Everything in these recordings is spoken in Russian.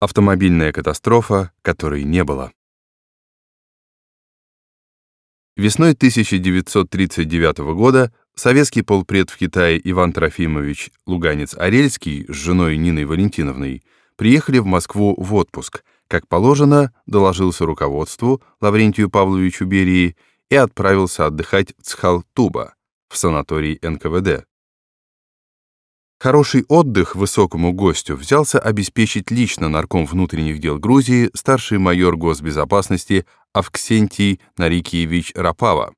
Автомобильная катастрофа, которой не было. Весной 1939 года советский полпред в Китае Иван Трофимович Луганец-Арельский с женой Ниной Валентиновной приехали в Москву в отпуск, как положено, доложился руководству Лаврентию Павловичу Берии и отправился отдыхать в Цхалтуба, в санаторий НКВД. Хороший отдых высокому гостю взялся обеспечить лично нарком внутренних дел Грузии старший майор госбезопасности Авксентий Нарикиевич Рапава.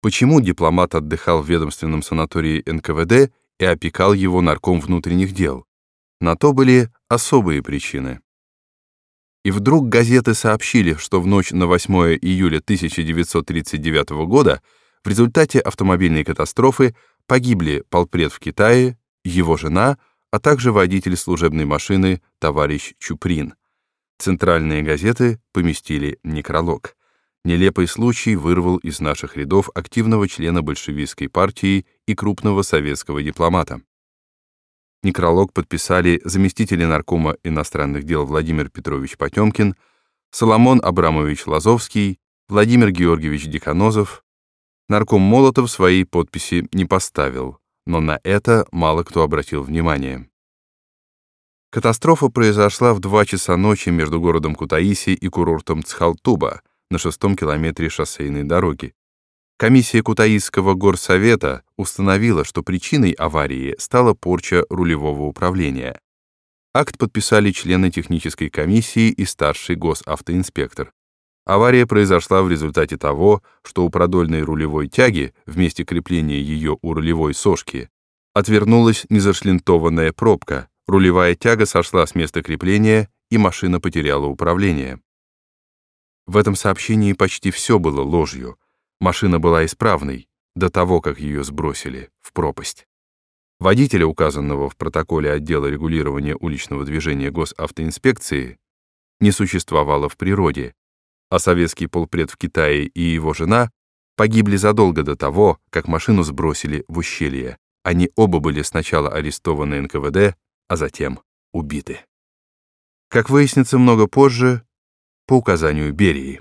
Почему дипломат отдыхал в ведомственном санатории НКВД и опекал его нарком внутренних дел? На то были особые причины. И вдруг газеты сообщили, что в ночь на 8 июля 1939 года в результате автомобильной катастрофы погибли полпред в Китае, его жена, а также водитель служебной машины товарищ Чуприн. Центральные газеты поместили некролог. Нелепый случай вырвал из наших рядов активного члена большевистской партии и крупного советского дипломата. Некролог подписали заместители наркома иностранных дел Владимир Петрович Потемкин, Соломон Абрамович Лазовский, Владимир Георгиевич Деканозов. Нарком Молотов своей подписи не поставил но на это мало кто обратил внимание. Катастрофа произошла в 2 часа ночи между городом Кутаиси и курортом Цхалтуба на шестом километре шоссейной дороги. Комиссия Кутаисского горсовета установила, что причиной аварии стала порча рулевого управления. Акт подписали члены технической комиссии и старший госавтоинспектор. Авария произошла в результате того, что у продольной рулевой тяги, вместе крепления ее у рулевой сошки, отвернулась незашлинтованная пробка, рулевая тяга сошла с места крепления, и машина потеряла управление. В этом сообщении почти все было ложью. Машина была исправной до того, как ее сбросили в пропасть. Водителя, указанного в протоколе отдела регулирования уличного движения госавтоинспекции, не существовало в природе, а советский полпред в Китае и его жена погибли задолго до того, как машину сбросили в ущелье. Они оба были сначала арестованы НКВД, а затем убиты. Как выяснится много позже, по указанию Берии.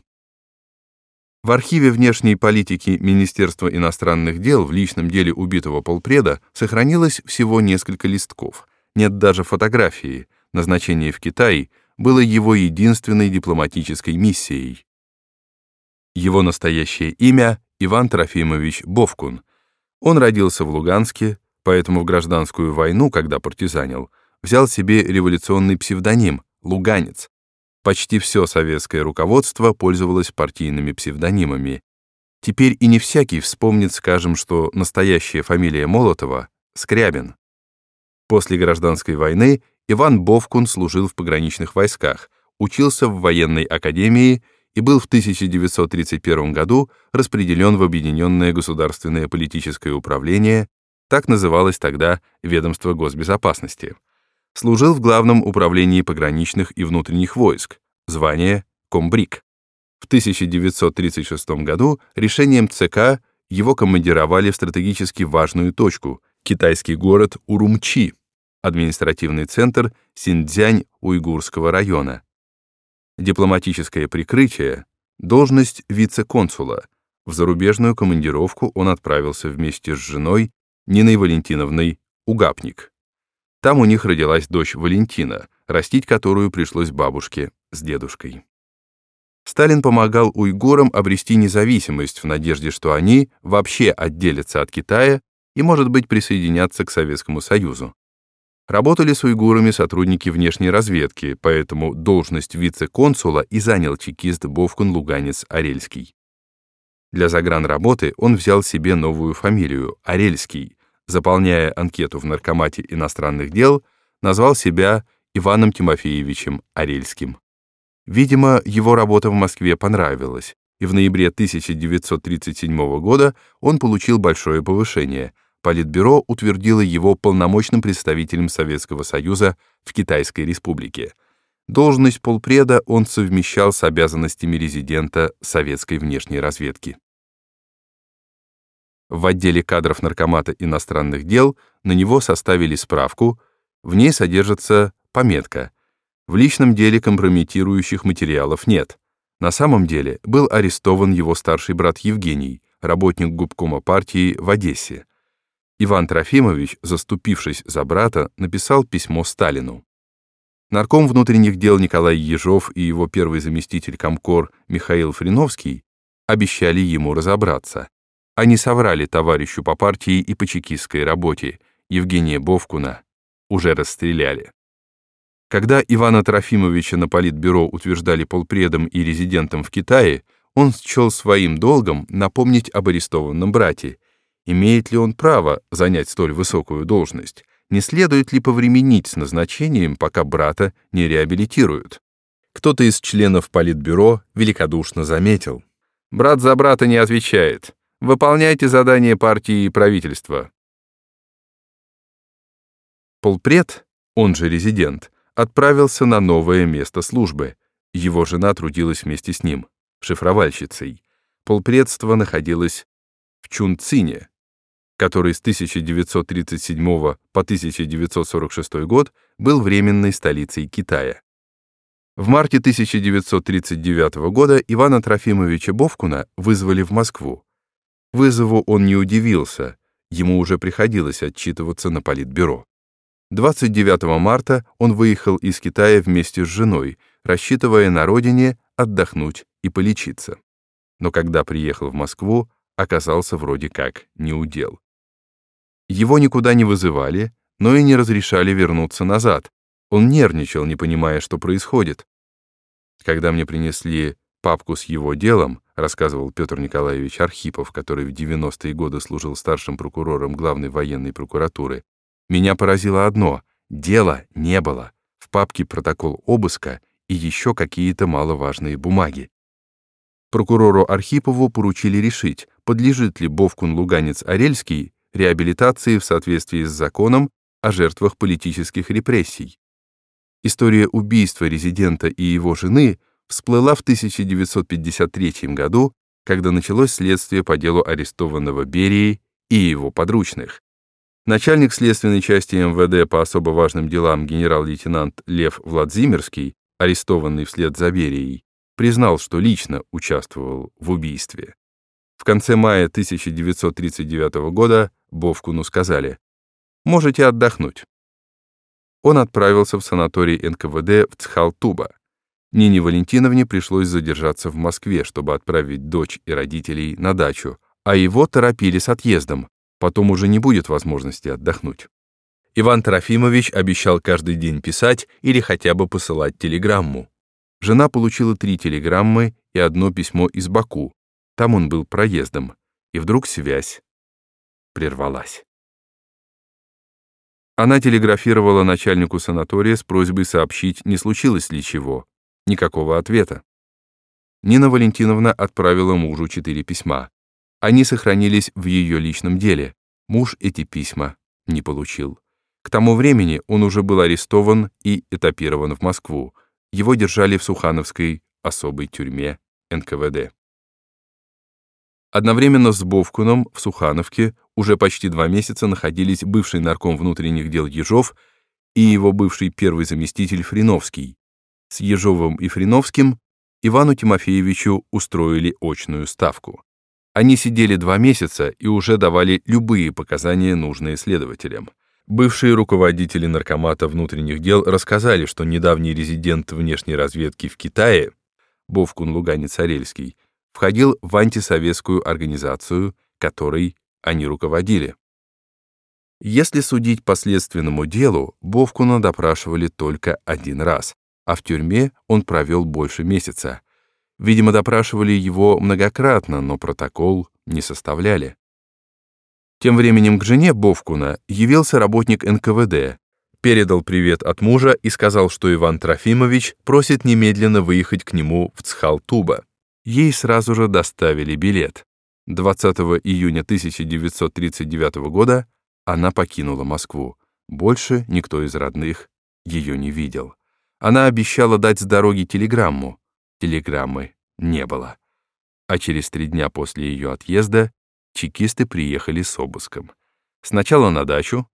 В архиве внешней политики Министерства иностранных дел в личном деле убитого полпреда сохранилось всего несколько листков. Нет даже фотографии. Назначение в Китай было его единственной дипломатической миссией. Его настоящее имя — Иван Трофимович Бовкун. Он родился в Луганске, поэтому в гражданскую войну, когда партизанил, взял себе революционный псевдоним — Луганец. Почти все советское руководство пользовалось партийными псевдонимами. Теперь и не всякий вспомнит, скажем, что настоящая фамилия Молотова — Скрябин. После гражданской войны Иван Бовкун служил в пограничных войсках, учился в военной академии и был в 1931 году распределен в Объединенное государственное политическое управление, так называлось тогда Ведомство госбезопасности. Служил в Главном управлении пограничных и внутренних войск, звание комбриг. В 1936 году решением ЦК его командировали в стратегически важную точку — китайский город Урумчи, административный центр Синьцзянь-Уйгурского района. Дипломатическое прикрытие, должность вице-консула. В зарубежную командировку он отправился вместе с женой Ниной Валентиновной Угапник. Там у них родилась дочь Валентина, растить которую пришлось бабушке с дедушкой. Сталин помогал уйгурам обрести независимость в надежде, что они вообще отделятся от Китая и, может быть, присоединятся к Советскому Союзу. Работали с уйгурами сотрудники внешней разведки, поэтому должность вице-консула и занял чекист Бовкун Луганец Арельский. Для загранработы он взял себе новую фамилию — Арельский. Заполняя анкету в Наркомате иностранных дел, назвал себя Иваном Тимофеевичем Арельским. Видимо, его работа в Москве понравилась, и в ноябре 1937 года он получил большое повышение — Политбюро утвердило его полномочным представителем Советского Союза в Китайской Республике. Должность полпреда он совмещал с обязанностями резидента советской внешней разведки. В отделе кадров Наркомата иностранных дел на него составили справку, в ней содержится пометка В личном деле компрометирующих материалов нет. На самом деле был арестован его старший брат Евгений, работник губкома партии в Одессе. Иван Трофимович, заступившись за брата, написал письмо Сталину. Нарком внутренних дел Николай Ежов и его первый заместитель комкор Михаил Фриновский обещали ему разобраться. Они соврали товарищу по партии и по чекистской работе, Евгения Бовкуна, уже расстреляли. Когда Ивана Трофимовича на политбюро утверждали полпредом и резидентом в Китае, он счел своим долгом напомнить об арестованном брате. Имеет ли он право занять столь высокую должность? не следует ли повременить с назначением, пока брата не реабилитируют. Кто-то из членов Политбюро великодушно заметил. «Брат за брата не отвечает. Выполняйте задания партии и правительства». Полпред, он же резидент, отправился на новое место службы. Его жена трудилась вместе с ним, шифровальщицей. Полпредство находилось в Чунцине, который с 1937 по 1946 год был временной столицей Китая. В марте 1939 года Ивана Трофимовича Бовкуна вызвали в Москву. Вызову он не удивился, ему уже приходилось отчитываться на политбюро. 29 марта он выехал из Китая вместе с женой, рассчитывая на родине отдохнуть и полечиться. Но когда приехал в Москву, оказался вроде как неудел. Его никуда не вызывали, но и не разрешали вернуться назад. Он нервничал, не понимая, что происходит. Когда мне принесли папку с его делом, рассказывал Петр Николаевич Архипов, который в 90-е годы служил старшим прокурором главной военной прокуратуры, меня поразило одно — дела не было. В папке протокол обыска и еще какие-то маловажные бумаги. Прокурору Архипову поручили решить, подлежит ли Бовкун-Луганец-Орельский реабилитации в соответствии с законом о жертвах политических репрессий. История убийства резидента и его жены всплыла в 1953 году, когда началось следствие по делу арестованного Берии и его подручных. Начальник следственной части МВД по особо важным делам генерал-лейтенант Лев Владимирский, арестованный вслед за Берией, признал, что лично участвовал в убийстве. В конце мая 1939 года Бовкуну сказали «Можете отдохнуть». Он отправился в санаторий НКВД в Цхалтуба. Нине Валентиновне пришлось задержаться в Москве, чтобы отправить дочь и родителей на дачу, а его торопили с отъездом, потом уже не будет возможности отдохнуть. Иван Трофимович обещал каждый день писать или хотя бы посылать телеграмму. Жена получила три телеграммы и одно письмо из Баку. Там он был проездом. И вдруг связь прервалась. Она телеграфировала начальнику санатория с просьбой сообщить, не случилось ли чего. Никакого ответа. Нина Валентиновна отправила мужу четыре письма. Они сохранились в ее личном деле. Муж эти письма не получил. К тому времени он уже был арестован и этапирован в Москву. Его держали в Сухановской особой тюрьме НКВД. Одновременно с Бовкуном в Сухановке уже почти два месяца находились бывший нарком внутренних дел Ежов и его бывший первый заместитель Фриновский. С Ежовым и Фриновским Ивану Тимофеевичу устроили очную ставку. Они сидели два месяца и уже давали любые показания, нужные следователям. Бывшие руководители наркомата внутренних дел рассказали, что недавний резидент внешней разведки в Китае, Бовкун Луганец-Орельский, входил в антисоветскую организацию, которой они руководили. Если судить по следственному делу, Бовкуна допрашивали только один раз, а в тюрьме он провел больше месяца. Видимо, допрашивали его многократно, но протокол не составляли. Тем временем к жене Бовкуна явился работник НКВД, передал привет от мужа и сказал, что Иван Трофимович просит немедленно выехать к нему в Цхалтуба. Ей сразу же доставили билет. 20 июня 1939 года она покинула Москву. Больше никто из родных ее не видел. Она обещала дать с дороги телеграмму. Телеграммы не было. А через три дня после ее отъезда чекисты приехали с обыском. Сначала на дачу,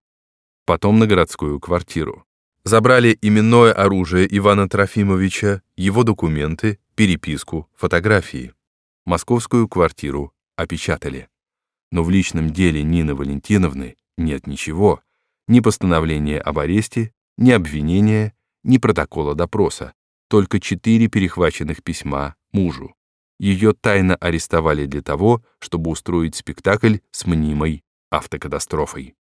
потом на городскую квартиру. Забрали именное оружие Ивана Трофимовича, его документы, переписку, фотографии. Московскую квартиру опечатали. Но в личном деле Нины Валентиновны нет ничего, ни постановления об аресте, ни обвинения, ни протокола допроса, только четыре перехваченных письма мужу. Ее тайно арестовали для того, чтобы устроить спектакль с мнимой автокатастрофой.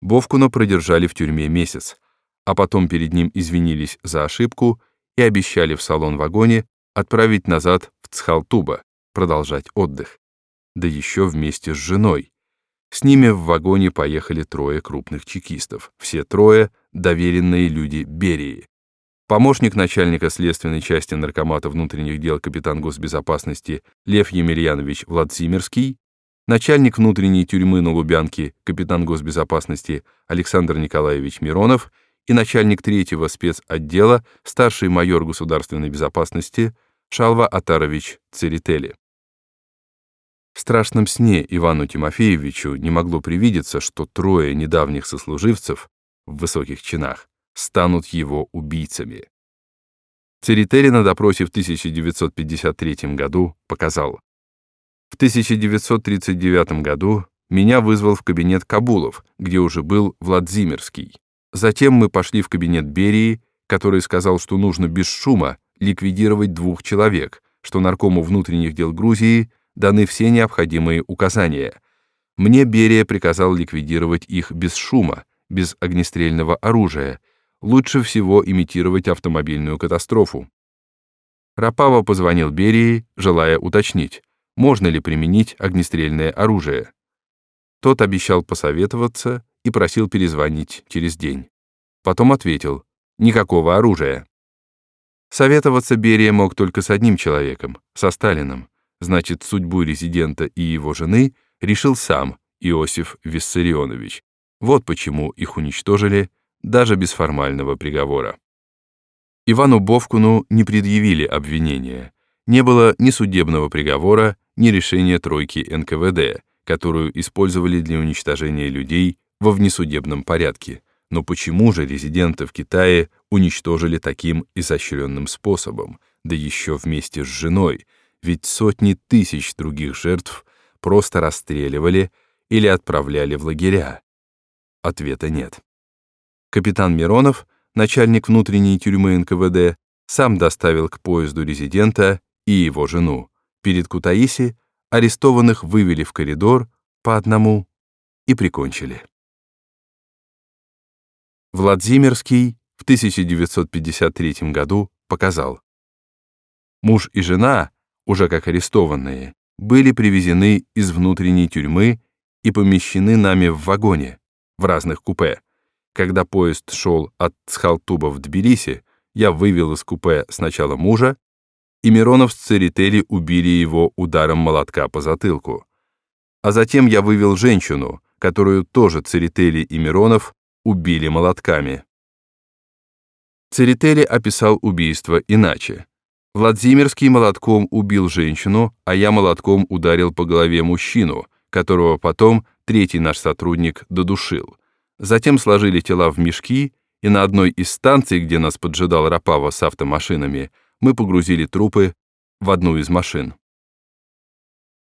Бовкуна продержали в тюрьме месяц, а потом перед ним извинились за ошибку и обещали в салон-вагоне отправить назад в Цхалтуба, продолжать отдых. Да еще вместе с женой. С ними в вагоне поехали трое крупных чекистов, все трое — доверенные люди Берии. Помощник начальника следственной части Наркомата внутренних дел капитан госбезопасности Лев Емельянович Владимирский, начальник внутренней тюрьмы на Лубянке капитан госбезопасности Александр Николаевич Миронов и начальник третьего спецотдела старший майор государственной безопасности Шалва Атарович Церетели. В страшном сне Ивану Тимофеевичу не могло привидеться, что трое недавних сослуживцев в высоких чинах станут его убийцами. Церетели на допросе в 1953 году показал. В 1939 году меня вызвал в кабинет Кабулов, где уже был Владимирский. Затем мы пошли в кабинет Берии, который сказал, что нужно без шума ликвидировать двух человек, что наркому внутренних дел Грузии даны все необходимые указания. Мне Берия приказал ликвидировать их без шума, без огнестрельного оружия, лучше всего имитировать автомобильную катастрофу. Рапава позвонил Берии, желая уточнить, можно ли применить огнестрельное оружие. Тот обещал посоветоваться и просил перезвонить через день. Потом ответил, никакого оружия. Советоваться Берия мог только с одним человеком, со Сталиным. Значит, судьбу резидента и его жены решил сам Иосиф Виссарионович. Вот почему их уничтожили даже без формального приговора. Ивану Бовкуну не предъявили обвинения. Не было ни судебного приговора, ни решения тройки НКВД, которую использовали для уничтожения людей во внесудебном порядке. Но почему же резидента в Китае уничтожили таким изощренным способом, да еще вместе с женой, ведь сотни тысяч других жертв просто расстреливали или отправляли в лагеря? Ответа нет. Капитан Миронов, начальник внутренней тюрьмы НКВД, сам доставил к поезду резидента и его жену. Перед Кутаиси арестованных вывели в коридор по одному и прикончили. Владимирский в 1953 году показал. Муж и жена, уже как арестованные, были привезены из внутренней тюрьмы и помещены нами в вагоне, в разных купе. Когда поезд шел от Цхалтуба в Тбилиси, я вывел из купе сначала мужа, и Миронов с Церетели убили его ударом молотка по затылку. А затем я вывел женщину, которую тоже Церетели и Миронов убили молотками. Церетели описал убийство иначе. Владимирский молотком убил женщину, а я молотком ударил по голове мужчину, которого потом третий наш сотрудник додушил. Затем сложили тела в мешки, и на одной из станций, где нас поджидал Рапава с автомашинами, мы погрузили трупы в одну из машин.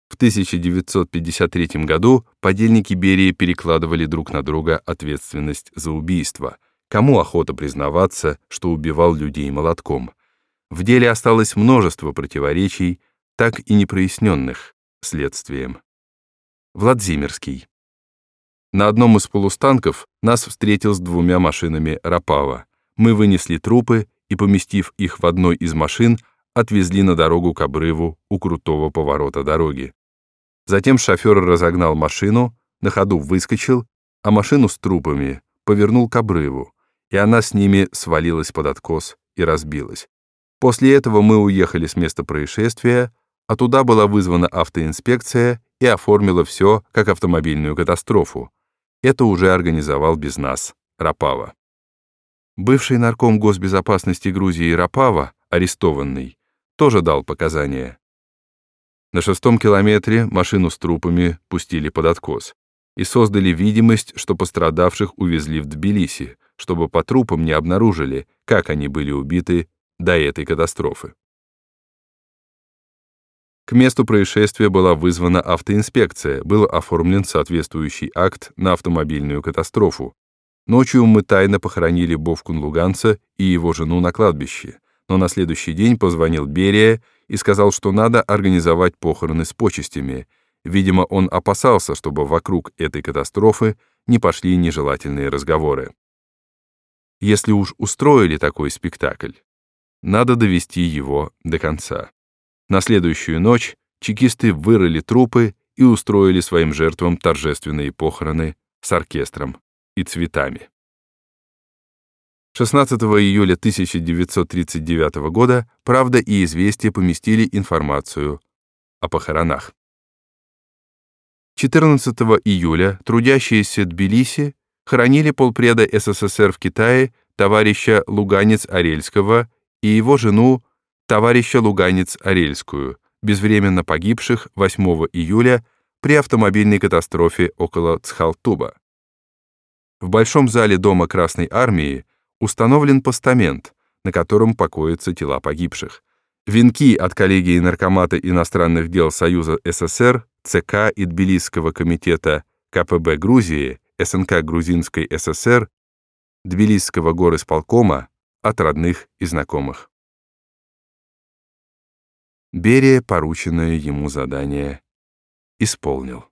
В 1953 году подельники Берии перекладывали друг на друга ответственность за убийство. Кому охота признаваться, что убивал людей молотком? В деле осталось множество противоречий, так и не проясненных следствием. Владимирский. На одном из полустанков нас встретил с двумя машинами Рапава. Мы вынесли трупы и, поместив их в одной из машин, отвезли на дорогу к обрыву у крутого поворота дороги. Затем шофер разогнал машину, на ходу выскочил, а машину с трупами повернул к обрыву, и она с ними свалилась под откос и разбилась. После этого мы уехали с места происшествия, а туда была вызвана автоинспекция и оформила все как автомобильную катастрофу, это уже организовал без нас Рапава. Бывший нарком госбезопасности Грузии Рапава, арестованный, тоже дал показания. На шестом километре машину с трупами пустили под откос и создали видимость, что пострадавших увезли в Тбилиси, чтобы по трупам не обнаружили, как они были убиты до этой катастрофы. К месту происшествия была вызвана автоинспекция, был оформлен соответствующий акт на автомобильную катастрофу. Ночью мы тайно похоронили Бовкун Луганца и его жену на кладбище, но на следующий день позвонил Берия и сказал, что надо организовать похороны с почестями. Видимо, он опасался, чтобы вокруг этой катастрофы не пошли нежелательные разговоры. Если уж устроили такой спектакль, надо довести его до конца. На следующую ночь чекисты вырыли трупы и устроили своим жертвам торжественные похороны с оркестром и цветами. 16 июля 1939 года «Правда» и «Известия» поместили информацию о похоронах. 14 июля трудящиеся Тбилиси хоронили полпреда СССР в Китае товарища Луганец-Арельского и его жену товарища Луганец-Орельскую, безвременно погибших 8 июля при автомобильной катастрофе около Цхалтуба. В Большом зале Дома Красной Армии установлен постамент, на котором покоятся тела погибших. Венки от коллегии Наркомата иностранных дел Союза СССР, ЦК и Тбилисского комитета КПБ Грузии, СНК Грузинской ССР, Тбилисского горисполкома от родных и знакомых. Берия порученное ему задание исполнил.